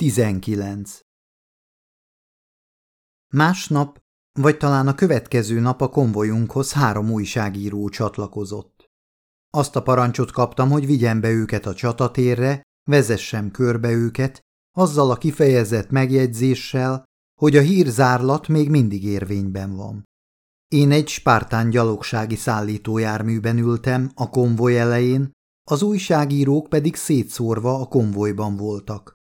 19. Másnap, vagy talán a következő nap a konvojunkhoz három újságíró csatlakozott. Azt a parancsot kaptam, hogy vigyem be őket a csatatérre, vezessem körbe őket, azzal a kifejezett megjegyzéssel, hogy a hírzárlat még mindig érvényben van. Én egy spártán gyalogsági szállítójárműben ültem a konvoj elején, az újságírók pedig szétszórva a konvojban voltak.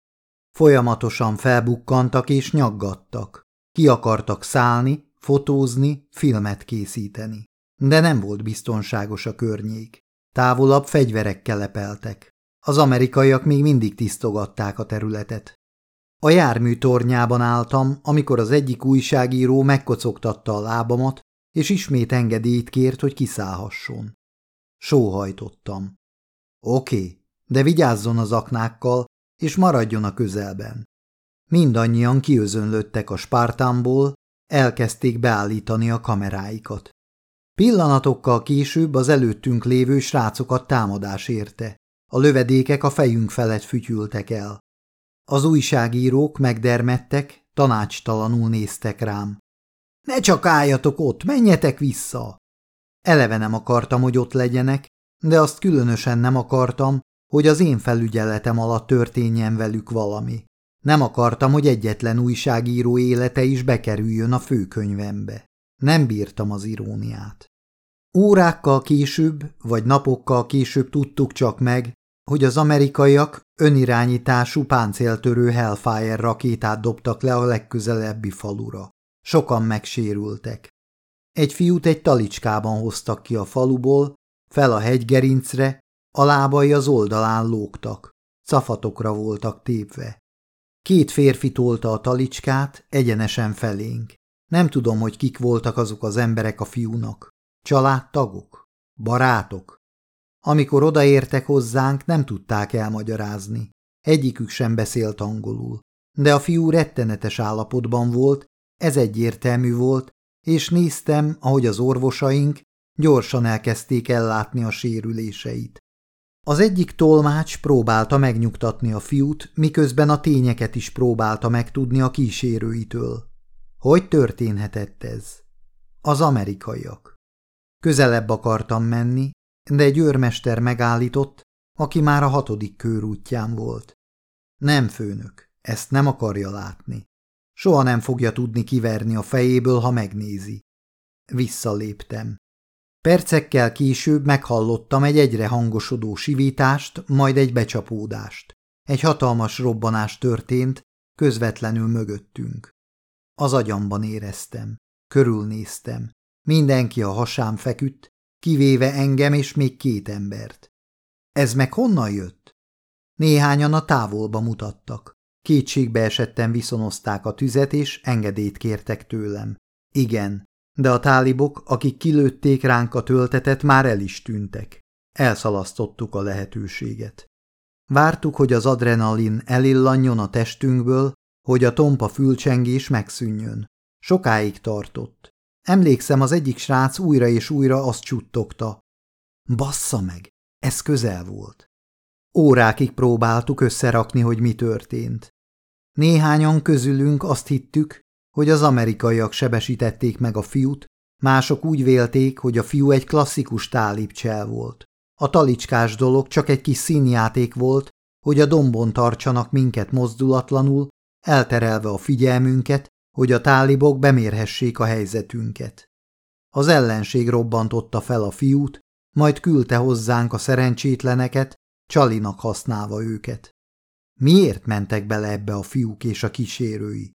Folyamatosan felbukkantak és nyaggattak. Ki akartak szállni, fotózni, filmet készíteni. De nem volt biztonságos a környék. Távolabb fegyverek kelepeltek. Az amerikaiak még mindig tisztogatták a területet. A jármű tornyában álltam, amikor az egyik újságíró megkocogtatta a lábamat, és ismét engedélyt kért, hogy kiszállhasson. Sóhajtottam. Oké, de vigyázzon az aknákkal, és maradjon a közelben. Mindannyian kiözönlöttek a spártámból, elkezdték beállítani a kameráikat. Pillanatokkal később az előttünk lévő srácokat támadás érte. A lövedékek a fejünk felett fütyültek el. Az újságírók megdermettek, tanácstalanul néztek rám. Ne csak álljatok ott, menjetek vissza! Eleve nem akartam, hogy ott legyenek, de azt különösen nem akartam, hogy az én felügyeletem alatt történjen velük valami. Nem akartam, hogy egyetlen újságíró élete is bekerüljön a főkönyvembe. Nem bírtam az iróniát. Órákkal később, vagy napokkal később tudtuk csak meg, hogy az amerikaiak önirányítású páncéltörő Hellfire rakétát dobtak le a legközelebbi falura. Sokan megsérültek. Egy fiút egy talicskában hoztak ki a faluból, fel a hegygerincre, a lábai az oldalán lógtak, szafatokra voltak tépve. Két férfi tolta a talicskát egyenesen felénk. Nem tudom, hogy kik voltak azok az emberek a fiúnak. Családtagok? Barátok? Amikor odaértek hozzánk, nem tudták elmagyarázni. Egyikük sem beszélt angolul. De a fiú rettenetes állapotban volt, ez egyértelmű volt, és néztem, ahogy az orvosaink gyorsan elkezdték ellátni a sérüléseit. Az egyik tolmács próbálta megnyugtatni a fiút, miközben a tényeket is próbálta megtudni a kísérőitől. Hogy történhetett ez? Az amerikaiak. Közelebb akartam menni, de egy őrmester megállított, aki már a hatodik körútján volt. Nem, főnök, ezt nem akarja látni. Soha nem fogja tudni kiverni a fejéből, ha megnézi. Visszaléptem. Percekkel később meghallottam egy egyre hangosodó sivítást, majd egy becsapódást. Egy hatalmas robbanás történt, közvetlenül mögöttünk. Az agyamban éreztem. Körülnéztem. Mindenki a hasám feküdt, kivéve engem és még két embert. Ez meg honnan jött? Néhányan a távolba mutattak. Kétségbe esetten viszonozták a tüzet, és engedélyt kértek tőlem. Igen, de a tálibok, akik kilőtték ránk a töltetet, már el is tűntek. Elszalasztottuk a lehetőséget. Vártuk, hogy az adrenalin elillanjon a testünkből, hogy a tompa fülcsengés megszűnjön. Sokáig tartott. Emlékszem, az egyik srác újra és újra azt csuttogta. Bassza meg, ez közel volt. Órákig próbáltuk összerakni, hogy mi történt. Néhányan közülünk azt hittük, hogy az amerikaiak sebesítették meg a fiút, mások úgy vélték, hogy a fiú egy klasszikus tálibcsel volt. A talicskás dolog csak egy kis színjáték volt, hogy a dombon tartsanak minket mozdulatlanul, elterelve a figyelmünket, hogy a tálibok bemérhessék a helyzetünket. Az ellenség robbantotta fel a fiút, majd küldte hozzánk a szerencsétleneket, csalinak használva őket. Miért mentek bele ebbe a fiúk és a kísérői?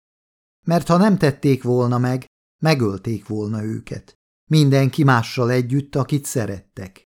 Mert ha nem tették volna meg, megölték volna őket. Mindenki mással együtt, akit szerettek.